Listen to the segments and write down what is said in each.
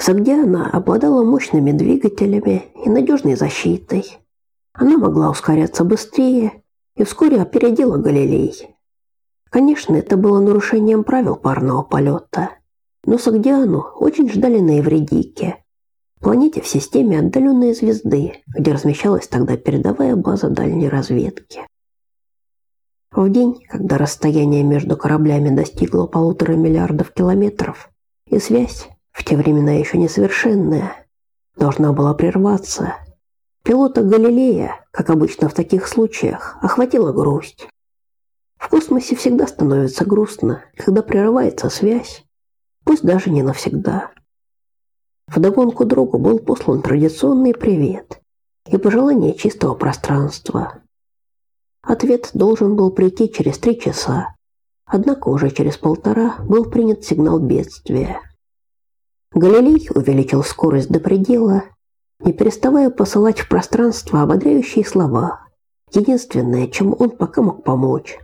Сагдиана обладала мощными двигателями и надежной защитой. Она могла ускоряться быстрее и вскоре опередила Галилей. Конечно, это было нарушением правил парного полета, но Сагдиану очень ждали на Евредике, планете в системе отдаленной звезды, где размещалась тогда передовая база дальней разведки. В день, когда расстояние между кораблями достигло полутора миллиардов километров, и связь, в те времена еще несовершенная, должна была прерваться, пилота Галилея, как обычно в таких случаях, охватила грусть. В космосе всегда становится грустно, когда прерывается связь, пусть даже не навсегда. Вдогонку другу был послан традиционный привет и пожелание чистого пространства. Ответ должен был прийти через три часа, однако уже через полтора был принят сигнал бедствия. Галилей увеличил скорость до предела, не переставая посылать в пространство ободряющие слова, единственное, чем он пока мог помочь.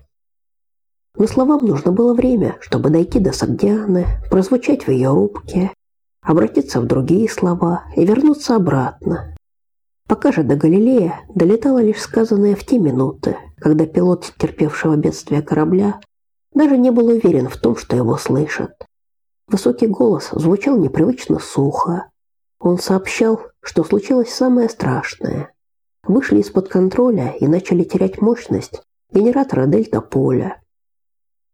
Но словам нужно было время, чтобы дойти до Сагдианы, прозвучать в ее рубке, обратиться в другие слова и вернуться обратно. Пока же до Галилея долетало лишь сказанное в те минуты, когда пилот терпевшего бедствия корабля даже не был уверен в том, что его слышат. Высокий голос звучал непривычно сухо. Он сообщал, что случилось самое страшное. Вышли из-под контроля и начали терять мощность генератора дельта-поля.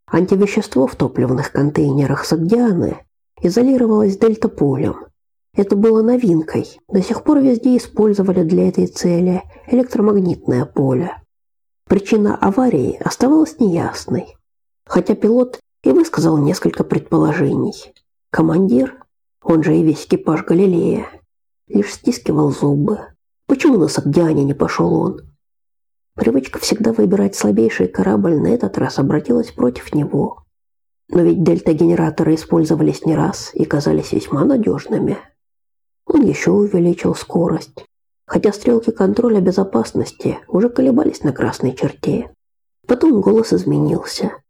Антивещество в топливных контейнерах Сагдианы изолировалось дельта-полем, это было новинкой. До сих пор везде использовали для этой цели электромагнитное поле. Причина аварии оставалась неясной, хотя пилот и высказал несколько предположений. Командир, он же и весь экипаж Галилея, лишь стискивал зубы. Почему на Сагдиане не пошел он? Привычка всегда выбирать слабейший корабль на этот раз обратилась против него. Но ведь дельта-генераторы использовались не раз и казались весьма надежными. Он еще увеличил скорость, хотя стрелки контроля безопасности уже колебались на красной черте. Потом голос изменился.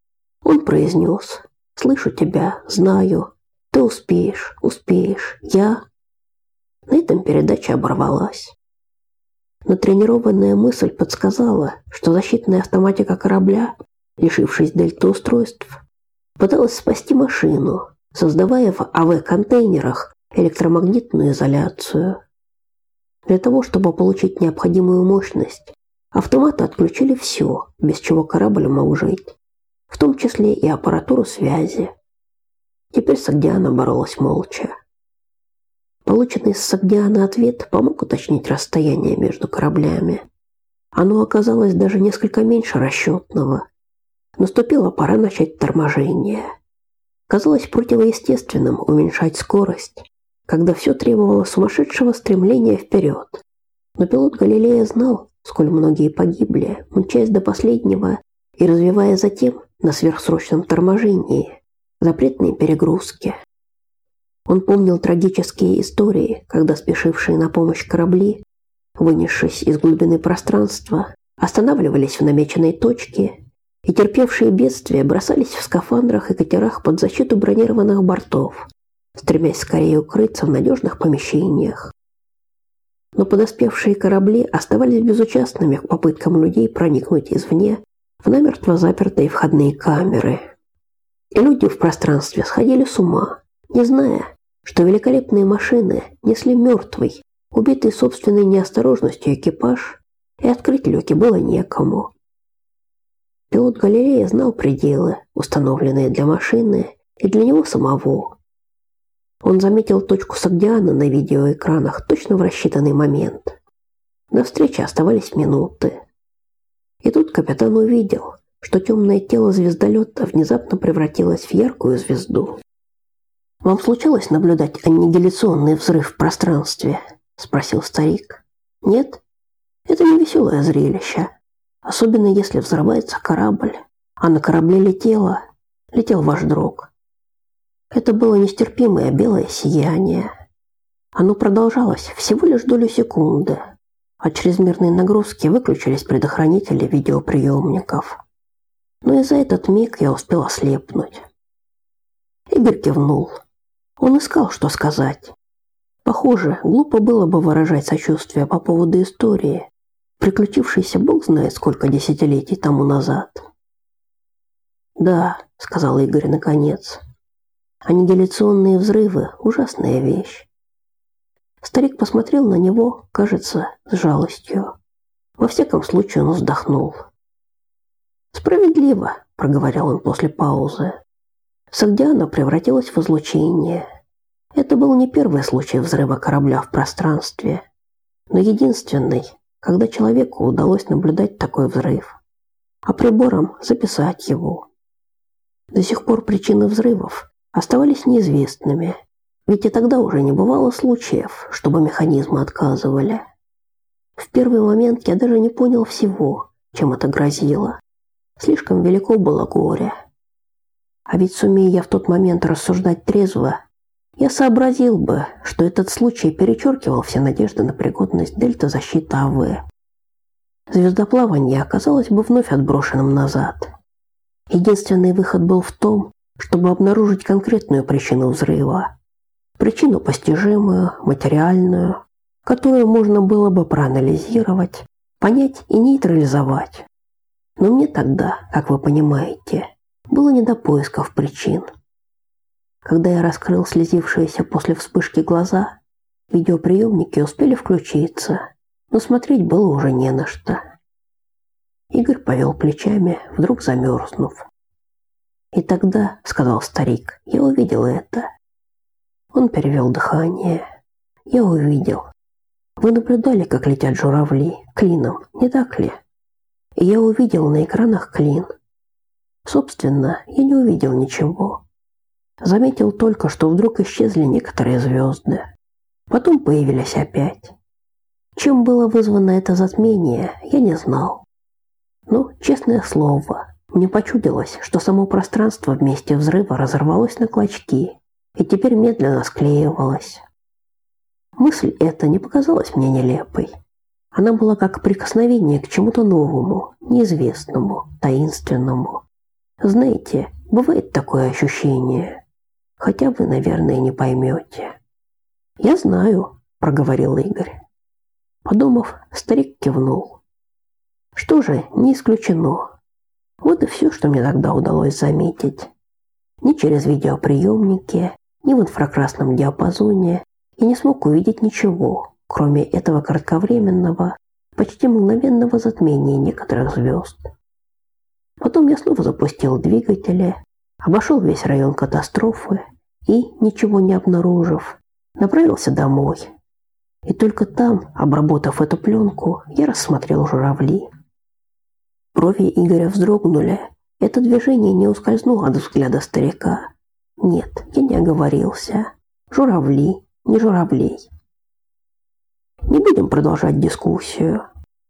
Он произнес «Слышу тебя, знаю, ты успеешь, успеешь, я...» На этом передача оборвалась. Натренированная мысль подсказала, что защитная автоматика корабля, лишившись дельта-устройств, пыталась спасти машину, создавая в АВ-контейнерах электромагнитную изоляцию. Для того, чтобы получить необходимую мощность, автоматы отключили все, без чего корабль мог жить, в том числе и аппаратуру связи. Теперь Сагдиана боролась молча. Полученный с Сагдиана ответ помог уточнить расстояние между кораблями. Оно оказалось даже несколько меньше расчетного. Наступила пора начать торможение. Казалось противоестественным уменьшать скорость, когда все требовало сумасшедшего стремления вперед. Но пилот Галилея знал, сколь многие погибли, мчаясь до последнего и развивая затем на сверхсрочном торможении запретные перегрузки. Он помнил трагические истории, когда спешившие на помощь корабли, вынесшись из глубины пространства, останавливались в намеченной точке и терпевшие бедствия бросались в скафандрах и катерах под защиту бронированных бортов, стремясь скорее укрыться в надежных помещениях. Но подоспевшие корабли оставались безучастными к попыткам людей проникнуть извне намертво запертые входные камеры. И люди в пространстве сходили с ума, не зная, что великолепные машины несли мертвый, убитый собственной неосторожностью экипаж, и открыть люки было некому. Пилот галереи знал пределы, установленные для машины и для него самого. Он заметил точку Сагдиана на видеоэкранах точно в рассчитанный момент. До встречи оставались минуты. Капитан увидел, что темное тело звездолета внезапно превратилось в яркую звезду. «Вам случалось наблюдать аннигиляционный взрыв в пространстве?» – спросил старик. «Нет? Это не веселое зрелище. Особенно если взрывается корабль, а на корабле летело, летел ваш друг. Это было нестерпимое белое сияние. Оно продолжалось всего лишь долю секунды. От чрезмерной нагрузки выключились предохранители видеоприемников. Но и за этот миг я успел ослепнуть. Игорь кивнул. Он искал, что сказать. Похоже, глупо было бы выражать сочувствие по поводу истории, приключившейся бог знает сколько десятилетий тому назад. «Да», — сказал Игорь наконец, — «аннигиляционные взрывы — ужасная вещь. Старик посмотрел на него, кажется, с жалостью. Во всяком случае он вздохнул. «Справедливо», — проговорил он после паузы. Сагдиана превратилась в излучение. Это был не первый случай взрыва корабля в пространстве, но единственный, когда человеку удалось наблюдать такой взрыв, а прибором записать его. До сих пор причины взрывов оставались неизвестными, ведь и тогда уже не бывало случаев, чтобы механизмы отказывали. В первый момент я даже не понял всего, чем это грозило. Слишком велико было горе. А ведь сумея я в тот момент рассуждать трезво, я сообразил бы, что этот случай перечеркивал все надежды на пригодность дельта защиты АВ. Звездоплавание оказалось бы вновь отброшенным назад. Единственный выход был в том, чтобы обнаружить конкретную причину взрыва. Причину постижимую, материальную, которую можно было бы проанализировать, понять и нейтрализовать. Но мне тогда, как вы понимаете, было не до поисков причин. Когда я раскрыл слезившиеся после вспышки глаза, видеоприемники успели включиться, но смотреть было уже не на что. Игорь повел плечами, вдруг замерзнув. «И тогда, — сказал старик, — я увидел это». Он перевел дыхание. «Я увидел. Вы наблюдали, как летят журавли, клином, не так ли?» И я увидел на экранах клин. Собственно, я не увидел ничего. Заметил только, что вдруг исчезли некоторые звезды. Потом появились опять. Чем было вызвано это затмение, я не знал. Но, честное слово, мне почудилось, что само пространство вместе взрыва разорвалось на клочки и теперь медленно склеивалось. Мысль эта не показалась мне нелепой. Она была как прикосновение к чему-то новому, неизвестному, таинственному. Знаете, бывает такое ощущение – хотя вы, наверное, не поймете. Я знаю, проговорил Игорь. Подумав, старик кивнул. Что же, не исключено. Вот и все, что мне тогда удалось заметить. Ни через видеоприемники, ни в инфракрасном диапазоне я не смог увидеть ничего, кроме этого кратковременного, почти мгновенного затмения некоторых звезд. Потом я снова запустил двигатели, обошел весь район катастрофы и, ничего не обнаружив, направился домой. И только там, обработав эту пленку, я рассмотрел журавли. Брови Игоря вздрогнули. Это движение не ускользнуло от взгляда старика. Нет, я не оговорился. Журавли, не журавлей. Не будем продолжать дискуссию.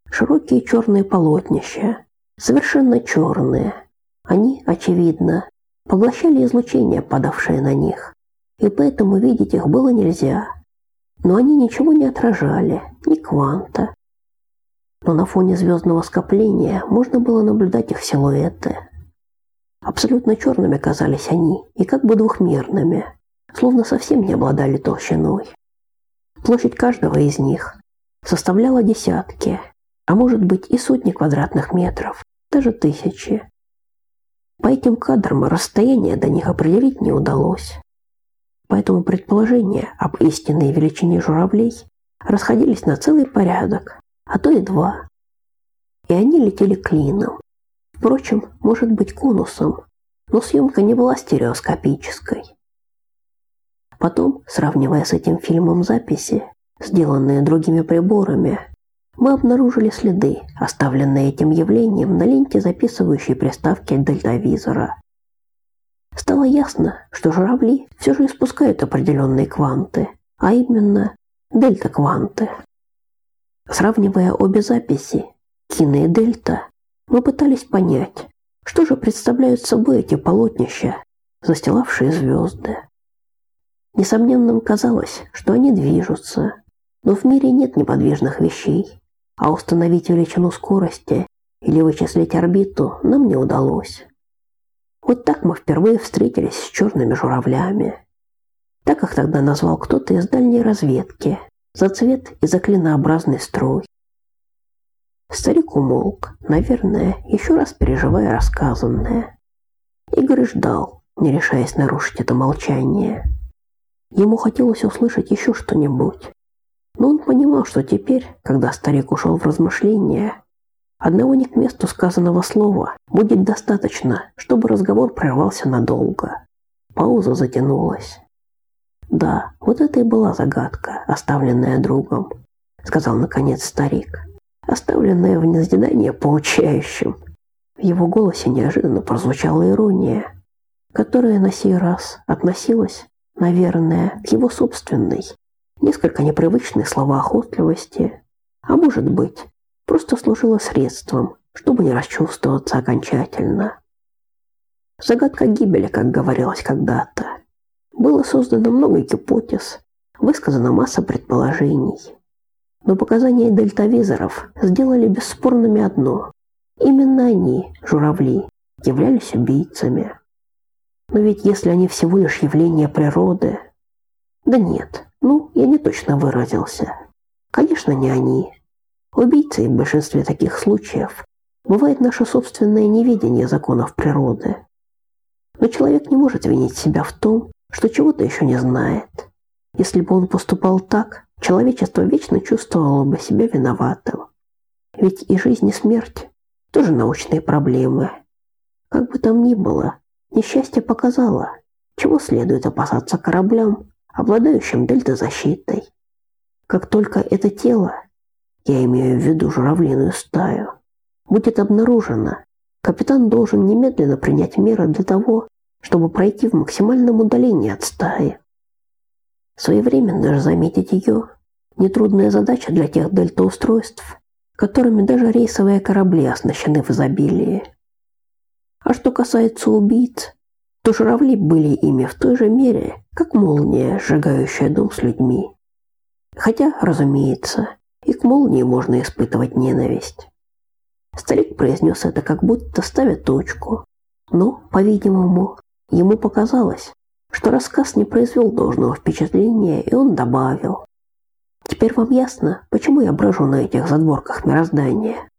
Широкие черные полотнища, совершенно черные. Они, очевидно, поглощали излучение, падавшее на них, и поэтому видеть их было нельзя. Но они ничего не отражали, ни кванта. Но на фоне звездного скопления можно было наблюдать их силуэты. Абсолютно черными казались они и как бы двухмерными, словно совсем не обладали толщиной. Площадь каждого из них составляла десятки, а может быть и сотни квадратных метров, даже тысячи. По этим кадрам расстояние до них определить не удалось. Поэтому предположения об истинной величине журавлей расходились на целый порядок, а то и два. И они летели клином. Впрочем, может быть конусом, но съемка не была стереоскопической. Потом, сравнивая с этим фильмом записи, сделанные другими приборами, мы обнаружили следы, оставленные этим явлением на ленте записывающей приставки дельтавизора. Стало ясно, что журавли все же испускают определенные кванты, а именно дельта-кванты. Сравнивая обе записи, кино и дельта, мы пытались понять, что же представляют собой эти полотнища, застилавшие звезды. Несомненным казалось, что они движутся, но в мире нет неподвижных вещей, а установить величину скорости или вычислить орбиту нам не удалось. Вот так мы впервые встретились с черными журавлями. Так их тогда назвал кто-то из дальней разведки, за цвет и за клинообразный строй. Старик умолк, наверное, еще раз переживая рассказанное. Игорь ждал, не решаясь нарушить это молчание. Ему хотелось услышать еще что-нибудь. Но он понимал, что теперь, когда старик ушел в размышления, одного не к месту сказанного слова будет достаточно, чтобы разговор прервался надолго. Пауза затянулась. «Да, вот это и была загадка, оставленная другом», — сказал наконец старик оставленная в назидание получающим. В его голосе неожиданно прозвучала ирония, которая на сей раз относилась, наверное, к его собственной, несколько непривычной словоохотливости, а может быть, просто служила средством, чтобы не расчувствоваться окончательно. Загадка гибели, как говорилось когда-то. Было создано много гипотез, высказана масса предположений но показания дельтавизоров сделали бесспорными одно. Именно они, журавли, являлись убийцами. Но ведь если они всего лишь явление природы... Да нет, ну, я не точно выразился. Конечно, не они. Убийцей в большинстве таких случаев бывает наше собственное неведение законов природы. Но человек не может винить себя в том, что чего-то еще не знает. Если бы он поступал так, человечество вечно чувствовало бы себя виноватым. Ведь и жизнь, и смерть – тоже научные проблемы. Как бы там ни было, несчастье показало, чего следует опасаться кораблям, обладающим дельтазащитой. Как только это тело, я имею в виду журавлиную стаю, будет обнаружено, капитан должен немедленно принять меры для того, чтобы пройти в максимальном удалении от стаи. Своевременно же заметить ее – нетрудная задача для тех дельтаустройств, которыми даже рейсовые корабли оснащены в изобилии. А что касается убийц, то журавли были ими в той же мере, как молния, сжигающая дом с людьми. Хотя, разумеется, и к молнии можно испытывать ненависть. Старик произнес это, как будто ставя точку. Но, по-видимому, ему показалось, что рассказ не произвел должного впечатления, и он добавил. Теперь вам ясно, почему я брожу на этих задворках мироздания?